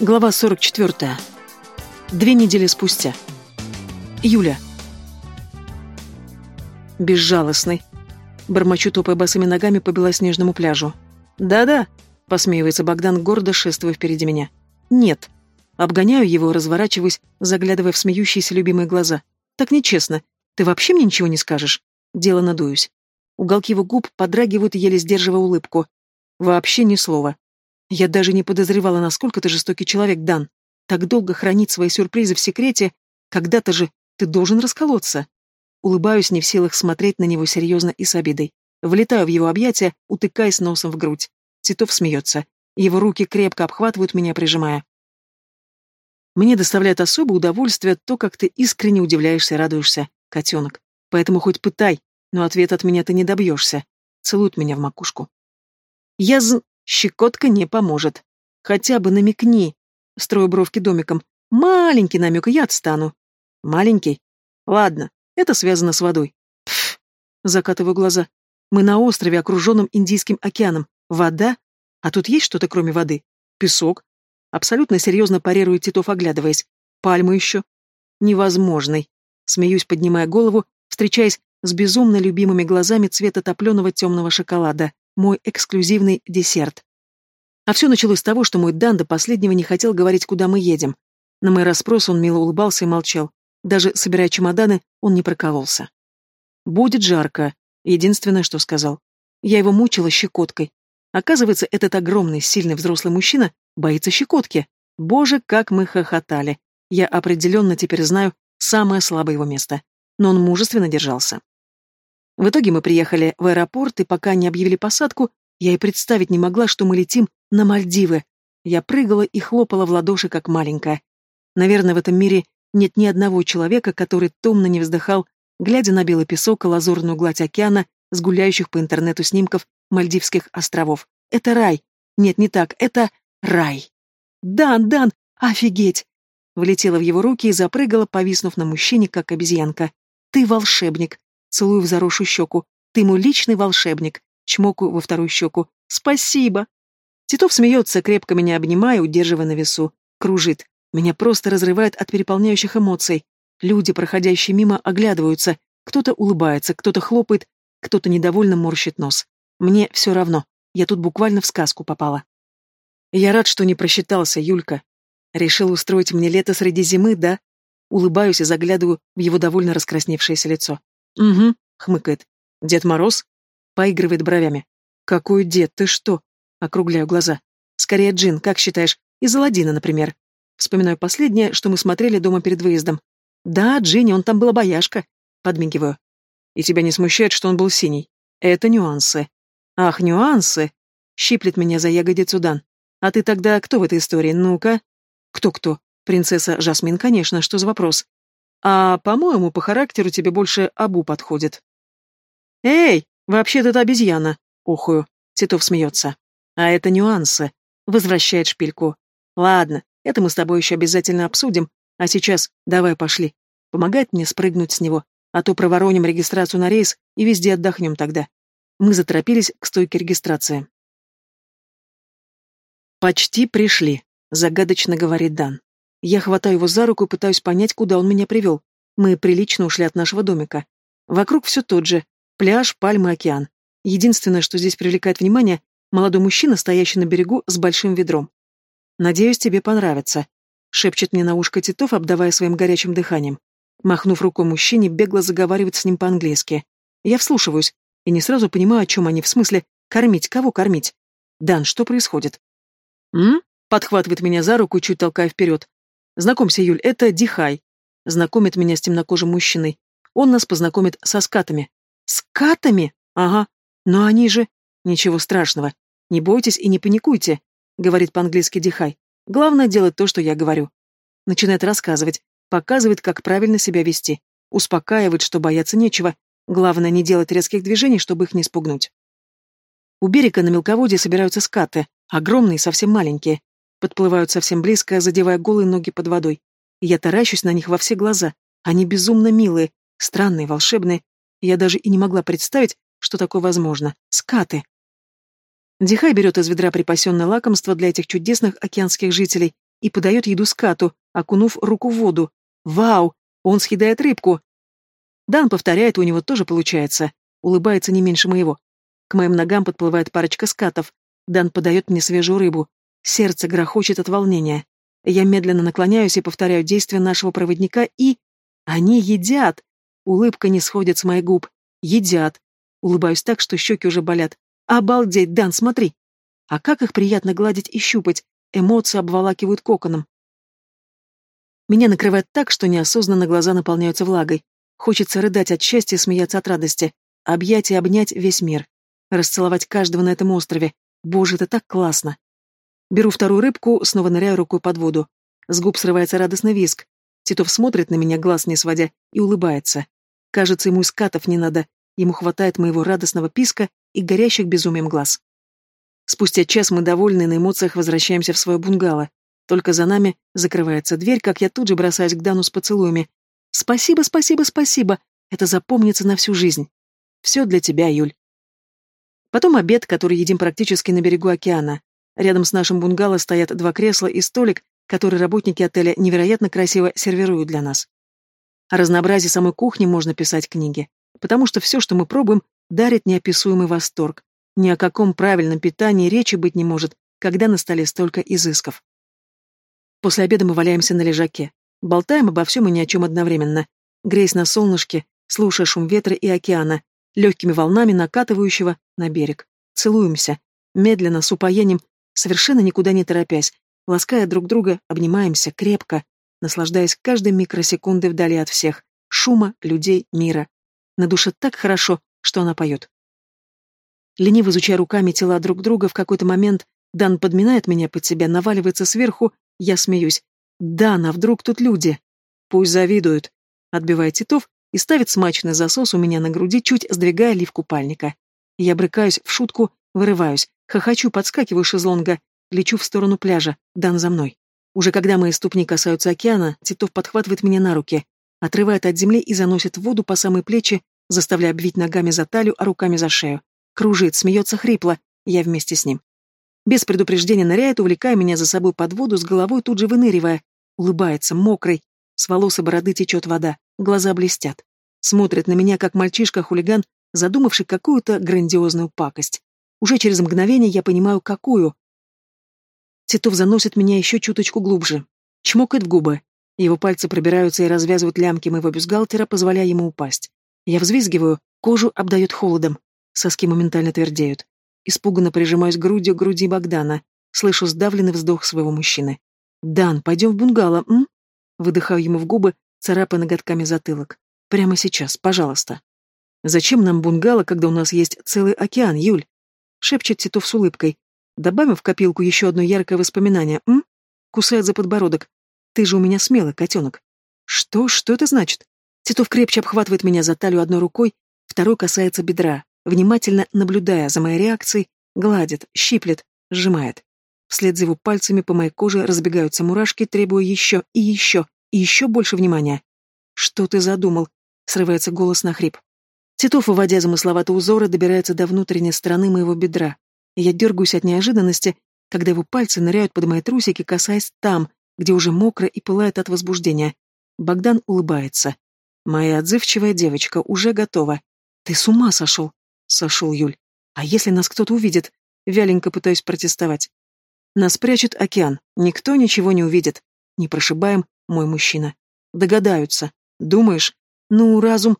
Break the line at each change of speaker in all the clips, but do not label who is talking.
Глава 44. Две недели спустя. Юля. Безжалостный. Бормочу, топая босыми ногами по белоснежному пляжу. «Да-да», — посмеивается Богдан, гордо шествуя впереди меня. «Нет». Обгоняю его, разворачиваюсь, заглядывая в смеющиеся любимые глаза. «Так нечестно. Ты вообще мне ничего не скажешь?» Дело надуюсь. Уголки его губ подрагивают, еле сдерживая улыбку. Вообще ни слова. Я даже не подозревала, насколько ты жестокий человек, Дан. Так долго хранить свои сюрпризы в секрете, когда-то же ты должен расколоться. Улыбаюсь, не в силах смотреть на него серьезно и с обидой. Влетаю в его объятия, утыкаясь носом в грудь. Титов смеется. Его руки крепко обхватывают меня, прижимая. Мне доставляет особое удовольствие то, как ты искренне удивляешься и радуешься, котенок. Поэтому хоть пытай, но ответ от меня ты не добьешься. Целует меня в макушку. Я з... Щекотка не поможет. Хотя бы намекни. Строю бровки домиком. Маленький намек, и я отстану. Маленький? Ладно, это связано с водой. Пф, закатываю глаза. Мы на острове, окруженном Индийским океаном. Вода? А тут есть что-то кроме воды? Песок? Абсолютно серьезно парирует Титов, оглядываясь. Пальмы еще? Невозможный. Смеюсь, поднимая голову, встречаясь с безумно любимыми глазами цвета топленого темного шоколада мой эксклюзивный десерт. А все началось с того, что мой Дан до последнего не хотел говорить, куда мы едем. На мой расспрос он мило улыбался и молчал. Даже собирая чемоданы, он не прокололся. «Будет жарко», — единственное, что сказал. Я его мучила щекоткой. Оказывается, этот огромный, сильный взрослый мужчина боится щекотки. Боже, как мы хохотали. Я определенно теперь знаю самое слабое его место. Но он мужественно держался. В итоге мы приехали в аэропорт, и пока не объявили посадку, я и представить не могла, что мы летим на Мальдивы. Я прыгала и хлопала в ладоши, как маленькая. Наверное, в этом мире нет ни одного человека, который томно не вздыхал, глядя на белый песок и лазурную гладь океана с гуляющих по интернету снимков Мальдивских островов. Это рай. Нет, не так. Это рай. «Дан, Дан, офигеть!» Влетела в его руки и запрыгала, повиснув на мужчине, как обезьянка. «Ты волшебник! Целую в заросшую щеку. Ты мой личный волшебник. Чмокаю во вторую щеку. Спасибо. Титов смеется, крепко меня обнимая, удерживая на весу. Кружит. Меня просто разрывает от переполняющих эмоций. Люди, проходящие мимо, оглядываются. Кто-то улыбается, кто-то хлопает, кто-то недовольно морщит нос. Мне все равно. Я тут буквально в сказку попала. Я рад, что не просчитался, Юлька. Решил устроить мне лето среди зимы, да? Улыбаюсь и заглядываю в его довольно раскрасневшееся лицо. «Угу», — хмыкает. «Дед Мороз?» Поигрывает бровями. «Какой дед? Ты что?» Округляю глаза. «Скорее Джин, как считаешь? Из Аладдина, например». Вспоминаю последнее, что мы смотрели дома перед выездом. «Да, Джинни, он там был обаяшка». Подмигиваю. «И тебя не смущает, что он был синий?» «Это нюансы». «Ах, нюансы!» Щиплет меня за ягодицу Дан. «А ты тогда кто в этой истории? Ну-ка». «Кто-кто?» «Принцесса Жасмин, конечно, что за вопрос?» А, по-моему, по характеру тебе больше Абу подходит. Эй, вообще-то это обезьяна. Ухую. Титов смеется. А это нюансы. Возвращает шпильку. Ладно, это мы с тобой еще обязательно обсудим. А сейчас давай пошли. Помогает мне спрыгнуть с него. А то провороним регистрацию на рейс и везде отдохнем тогда. Мы заторопились к стойке регистрации. «Почти пришли», — загадочно говорит Дан. Я хватаю его за руку и пытаюсь понять, куда он меня привел. Мы прилично ушли от нашего домика. Вокруг все тот же. Пляж, пальмы, океан. Единственное, что здесь привлекает внимание, молодой мужчина, стоящий на берегу с большим ведром. «Надеюсь, тебе понравится», — шепчет мне на ушко Титов, обдавая своим горячим дыханием. Махнув рукой мужчине, бегло заговаривает с ним по-английски. Я вслушиваюсь и не сразу понимаю, о чем они, в смысле, кормить, кого кормить? «Дан, что происходит?» «М?» — подхватывает меня за руку, чуть толкая вперед. Знакомься, Юль, это Дихай. Знакомит меня с темнокожим мужчиной. Он нас познакомит со скатами. Скатами? Ага. Но они же... Ничего страшного. Не бойтесь и не паникуйте, говорит по-английски Дихай. Главное делать то, что я говорю. Начинает рассказывать, показывает, как правильно себя вести. Успокаивает, что бояться нечего. Главное, не делать резких движений, чтобы их не спугнуть. У берега на мелководье собираются скаты, огромные, совсем маленькие подплывают совсем близко, задевая голые ноги под водой. Я таращусь на них во все глаза. Они безумно милые, странные, волшебные. Я даже и не могла представить, что такое возможно. Скаты. Дихай берет из ведра припасенное лакомство для этих чудесных океанских жителей и подает еду скату, окунув руку в воду. Вау! Он съедает рыбку! Дан повторяет, у него тоже получается. Улыбается не меньше моего. К моим ногам подплывает парочка скатов. Дан подает мне свежую рыбу. Сердце грохочет от волнения. Я медленно наклоняюсь и повторяю действия нашего проводника, и... Они едят! Улыбка не сходит с моих губ. Едят. Улыбаюсь так, что щеки уже болят. Обалдеть, Дан, смотри! А как их приятно гладить и щупать. Эмоции обволакивают коконом. Меня накрывает так, что неосознанно глаза наполняются влагой. Хочется рыдать от счастья и смеяться от радости. Объять и обнять весь мир. Расцеловать каждого на этом острове. Боже, это так классно. Беру вторую рыбку, снова ныряю рукой под воду. С губ срывается радостный виск. Титов смотрит на меня, глаз не сводя, и улыбается. Кажется, ему скатов не надо. Ему хватает моего радостного писка и горящих безумием глаз. Спустя час мы довольны на эмоциях возвращаемся в свое бунгало. Только за нами закрывается дверь, как я тут же бросаюсь к Дану с поцелуями. «Спасибо, спасибо, спасибо! Это запомнится на всю жизнь!» «Все для тебя, Юль!» Потом обед, который едим практически на берегу океана. Рядом с нашим бунгало стоят два кресла и столик, который работники отеля невероятно красиво сервируют для нас. О разнообразии самой кухни можно писать книги, потому что все, что мы пробуем, дарит неописуемый восторг. Ни о каком правильном питании речи быть не может, когда на столе столько изысков. После обеда мы валяемся на лежаке. Болтаем обо всем и ни о чем одновременно. Греясь на солнышке, слушая шум ветра и океана, легкими волнами накатывающего на берег. Целуемся. Медленно, с упоением, совершенно никуда не торопясь, лаская друг друга, обнимаемся крепко, наслаждаясь каждой микросекундой вдали от всех, шума, людей, мира. На душе так хорошо, что она поет. Лениво изучая руками тела друг друга, в какой-то момент Дан подминает меня под себя, наваливается сверху я смеюсь. Да, на вдруг тут люди. Пусть завидуют. Отбивает Титов и ставит смачный засос у меня на груди, чуть сдвигая лиф купальника. Я брыкаюсь в шутку, вырываюсь, хохочу, подскакиваю шезлонга, лечу в сторону пляжа, Дан за мной. Уже когда мои ступни касаются океана, Титов подхватывает меня на руки, отрывает от земли и заносит в воду по самые плечи, заставляя обвить ногами за талию, а руками за шею. Кружит, смеется хрипло, я вместе с ним. Без предупреждения ныряет, увлекая меня за собой под воду, с головой тут же выныривая. Улыбается, мокрый. С волос и бороды течет вода, глаза блестят. Смотрит на меня, как мальчишка-хулиган, задумавший какую-то грандиозную пакость. Уже через мгновение я понимаю, какую. Титов заносит меня еще чуточку глубже. Чмокает в губы. Его пальцы пробираются и развязывают лямки моего бюстгальтера, позволяя ему упасть. Я взвизгиваю, кожу обдает холодом. Соски моментально твердеют. Испуганно прижимаюсь грудью к груди Богдана. Слышу сдавленный вздох своего мужчины. «Дан, пойдем в бунгало, м?» Выдыхаю ему в губы, царапая ноготками затылок. «Прямо сейчас, пожалуйста». «Зачем нам бунгало, когда у нас есть целый океан, Юль?» Шепчет Титов с улыбкой. Добавим в копилку еще одно яркое воспоминание, м? Кусает за подбородок. «Ты же у меня смелый, котенок». «Что? Что это значит?» Титов крепче обхватывает меня за талию одной рукой, второй касается бедра, внимательно наблюдая за моей реакцией, гладит, щиплет, сжимает. Вслед за его пальцами по моей коже разбегаются мурашки, требуя еще и еще, и еще больше внимания. «Что ты задумал?» — срывается голос на хрип. Титов, выводя замысловатые узоры, добирается до внутренней стороны моего бедра. Я дергаюсь от неожиданности, когда его пальцы ныряют под мои трусики, касаясь там, где уже мокро и пылает от возбуждения. Богдан улыбается. Моя отзывчивая девочка уже готова. Ты с ума сошел? Сошел Юль. А если нас кто-то увидит? Вяленько пытаюсь протестовать. Нас прячет океан. Никто ничего не увидит. Не прошибаем, мой мужчина. Догадаются. Думаешь? Ну, разум...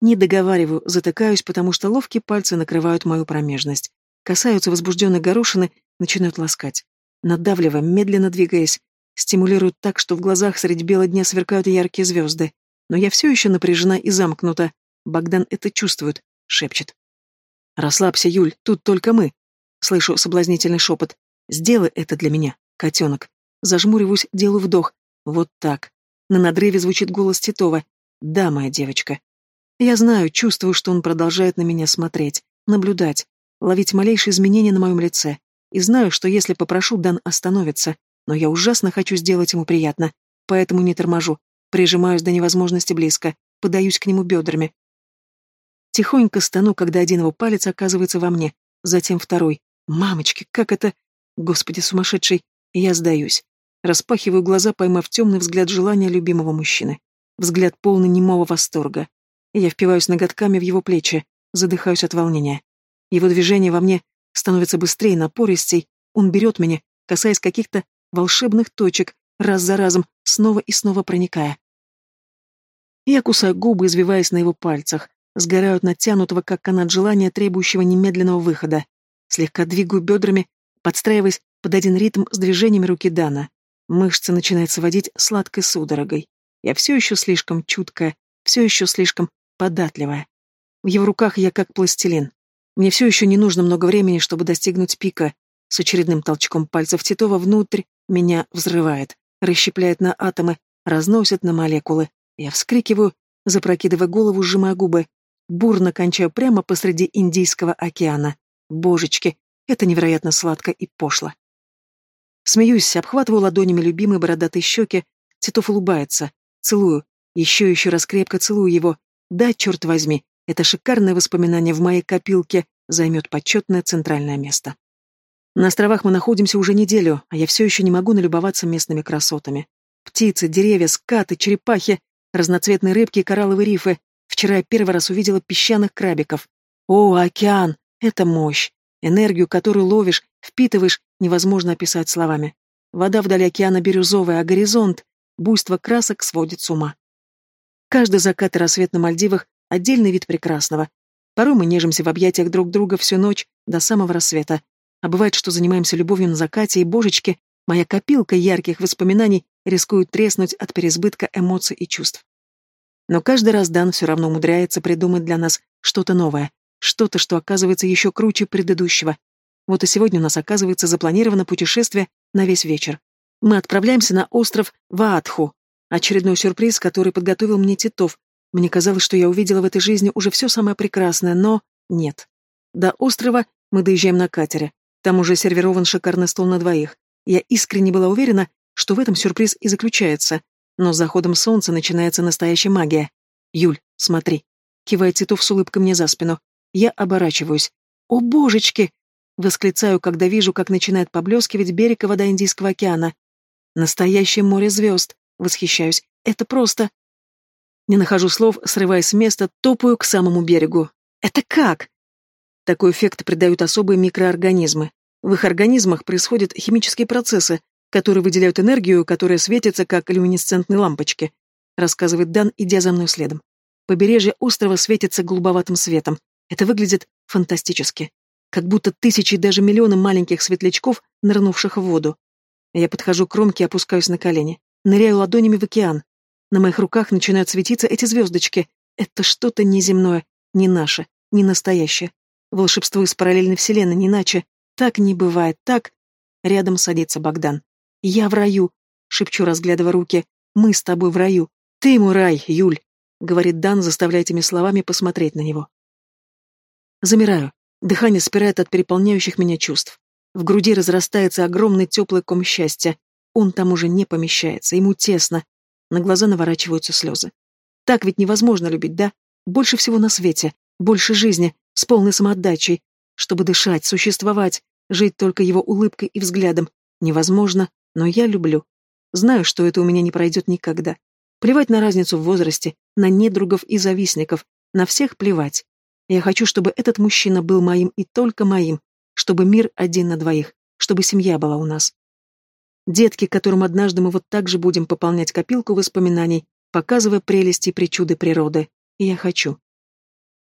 Не договариваю, затыкаюсь, потому что ловкие пальцы накрывают мою промежность. Касаются возбужденной горошины, начинают ласкать. Надавливая, медленно двигаясь, стимулируют так, что в глазах средь бела дня сверкают яркие звезды. Но я все еще напряжена и замкнута. Богдан это чувствует, шепчет. «Расслабься, Юль, тут только мы!» Слышу соблазнительный шепот. «Сделай это для меня, котенок!» Зажмуриваюсь, делаю вдох. Вот так. На надрыве звучит голос Титова. «Да, моя девочка». Я знаю, чувствую, что он продолжает на меня смотреть, наблюдать, ловить малейшие изменения на моем лице. И знаю, что если попрошу, Дан остановится. Но я ужасно хочу сделать ему приятно, поэтому не торможу. Прижимаюсь до невозможности близко, подаюсь к нему бедрами, Тихонько стану, когда один его палец оказывается во мне, затем второй. Мамочки, как это... Господи, сумасшедший, я сдаюсь. Распахиваю глаза, поймав темный взгляд желания любимого мужчины. Взгляд полный немого восторга. Я впиваюсь ноготками в его плечи, задыхаюсь от волнения. Его движение во мне становится быстрее, напористей. Он берет меня, касаясь каких-то волшебных точек, раз за разом, снова и снова проникая. Я кусаю губы, извиваясь на его пальцах, сгораю от натянутого, как канат желания, требующего немедленного выхода. Слегка двигаю бедрами, подстраиваясь под один ритм с движениями руки Дана. Мышцы начинают сводить сладкой судорогой. Я все еще слишком чуткая, все еще слишком податливая. В его руках я как пластилин. Мне все еще не нужно много времени, чтобы достигнуть пика. С очередным толчком пальцев Титова внутрь меня взрывает, расщепляет на атомы, разносит на молекулы. Я вскрикиваю, запрокидывая голову, сжимая губы. Бурно кончаю прямо посреди Индийского океана. Божечки, это невероятно сладко и пошло. Смеюсь, обхватываю ладонями любимые бородатые щеки. Титов улыбается. Целую. Еще еще раз крепко целую его. Да, черт возьми, это шикарное воспоминание в моей копилке займет почетное центральное место. На островах мы находимся уже неделю, а я все еще не могу налюбоваться местными красотами. Птицы, деревья, скаты, черепахи, разноцветные рыбки и коралловые рифы. Вчера я первый раз увидела песчаных крабиков. О, океан! Это мощь! Энергию, которую ловишь, впитываешь, невозможно описать словами. Вода вдали океана бирюзовая, а горизонт, буйство красок сводит с ума. Каждый закат и рассвет на Мальдивах — отдельный вид прекрасного. Порой мы нежимся в объятиях друг друга всю ночь до самого рассвета. А бывает, что занимаемся любовью на закате, и, божечки, моя копилка ярких воспоминаний рискует треснуть от переизбытка эмоций и чувств. Но каждый раз Дан все равно умудряется придумать для нас что-то новое, что-то, что оказывается еще круче предыдущего. Вот и сегодня у нас оказывается запланировано путешествие на весь вечер. Мы отправляемся на остров Ваатху. Очередной сюрприз, который подготовил мне Титов. Мне казалось, что я увидела в этой жизни уже все самое прекрасное, но нет. До острова мы доезжаем на катере. Там уже сервирован шикарный стол на двоих. Я искренне была уверена, что в этом сюрприз и заключается. Но с заходом солнца начинается настоящая магия. «Юль, смотри!» Кивает Титов с улыбкой мне за спину. Я оборачиваюсь. «О, божечки!» Восклицаю, когда вижу, как начинает поблескивать берег и вода Индийского океана. Настоящее море звезд. Восхищаюсь. Это просто... Не нахожу слов, срываясь с места, топаю к самому берегу. Это как? Такой эффект придают особые микроорганизмы. В их организмах происходят химические процессы, которые выделяют энергию, которая светится, как люминесцентные лампочки, рассказывает Дан, идя за мной следом. Побережье острова светится голубоватым светом. Это выглядит фантастически. Как будто тысячи, даже миллионы маленьких светлячков, нырнувших в воду. Я подхожу к кромке и опускаюсь на колени. Ныряю ладонями в океан. На моих руках начинают светиться эти звездочки. Это что-то неземное, не наше, не настоящее. Волшебство из параллельной вселенной, не иначе. Так не бывает, так... Рядом садится Богдан. «Я в раю», — шепчу, разглядывая руки. «Мы с тобой в раю. Ты мой рай, Юль», — говорит Дан, заставляя этими словами посмотреть на него. Замираю. Дыхание спирает от переполняющих меня чувств. В груди разрастается огромный теплый ком счастья. Он там уже не помещается, ему тесно. На глаза наворачиваются слезы. Так ведь невозможно любить, да? Больше всего на свете, больше жизни, с полной самоотдачей. Чтобы дышать, существовать, жить только его улыбкой и взглядом. Невозможно, но я люблю. Знаю, что это у меня не пройдет никогда. Плевать на разницу в возрасте, на недругов и завистников, на всех плевать. Я хочу, чтобы этот мужчина был моим и только моим, чтобы мир один на двоих, чтобы семья была у нас. Детки, которым однажды мы вот так же будем пополнять копилку воспоминаний, показывая прелести и причуды природы. И я хочу.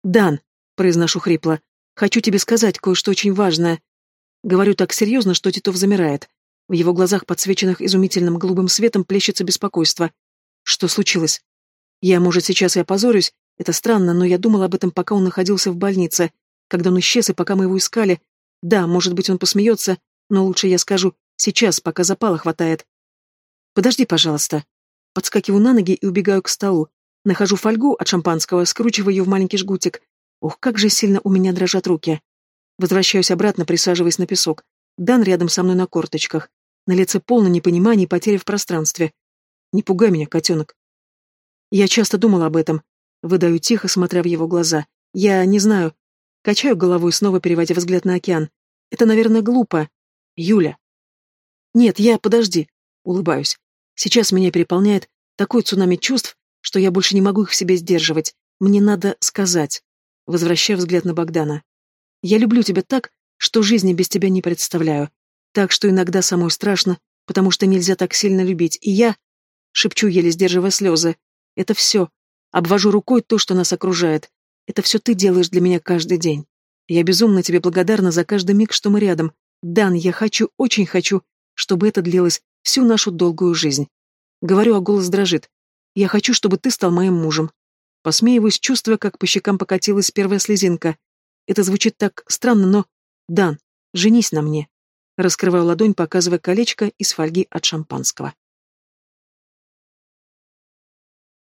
«Дан», — произношу хрипло, — «хочу тебе сказать кое-что очень важное». Говорю так серьезно, что Титов замирает. В его глазах, подсвеченных изумительным голубым светом, плещется беспокойство. Что случилось? Я, может, сейчас и опозорюсь, это странно, но я думал об этом, пока он находился в больнице, когда он исчез и пока мы его искали. Да, может быть, он посмеется, но лучше я скажу сейчас, пока запала хватает. Подожди, пожалуйста. Подскакиваю на ноги и убегаю к столу. Нахожу фольгу от шампанского, скручиваю ее в маленький жгутик. Ох, как же сильно у меня дрожат руки. Возвращаюсь обратно, присаживаясь на песок. Дан рядом со мной на корточках. На лице полное непонимание и потери в пространстве. Не пугай меня, котенок. Я часто думала об этом, Выдаю тихо, смотря в его глаза. Я не знаю. Качаю головой, снова переводя взгляд на океан. Это, наверное, глупо. Юля. Нет, я, подожди. Улыбаюсь. Сейчас меня переполняет такой цунами чувств, что я больше не могу их в себе сдерживать. Мне надо сказать. Возвращаю взгляд на Богдана. Я люблю тебя так, что жизни без тебя не представляю. Так что иногда самой страшно, потому что нельзя так сильно любить. И я... Шепчу, еле сдерживая слезы. Это все. Обвожу рукой то, что нас окружает. Это все ты делаешь для меня каждый день. Я безумно тебе благодарна за каждый миг, что мы рядом. Дан, я хочу, очень хочу, чтобы это длилось всю нашу долгую жизнь. Говорю, а голос дрожит. Я хочу, чтобы ты стал моим мужем. Посмеиваюсь, чувствуя, как по щекам покатилась первая слезинка. Это звучит так странно, но... Дан, женись на мне. Раскрываю ладонь, показывая колечко из фольги от шампанского.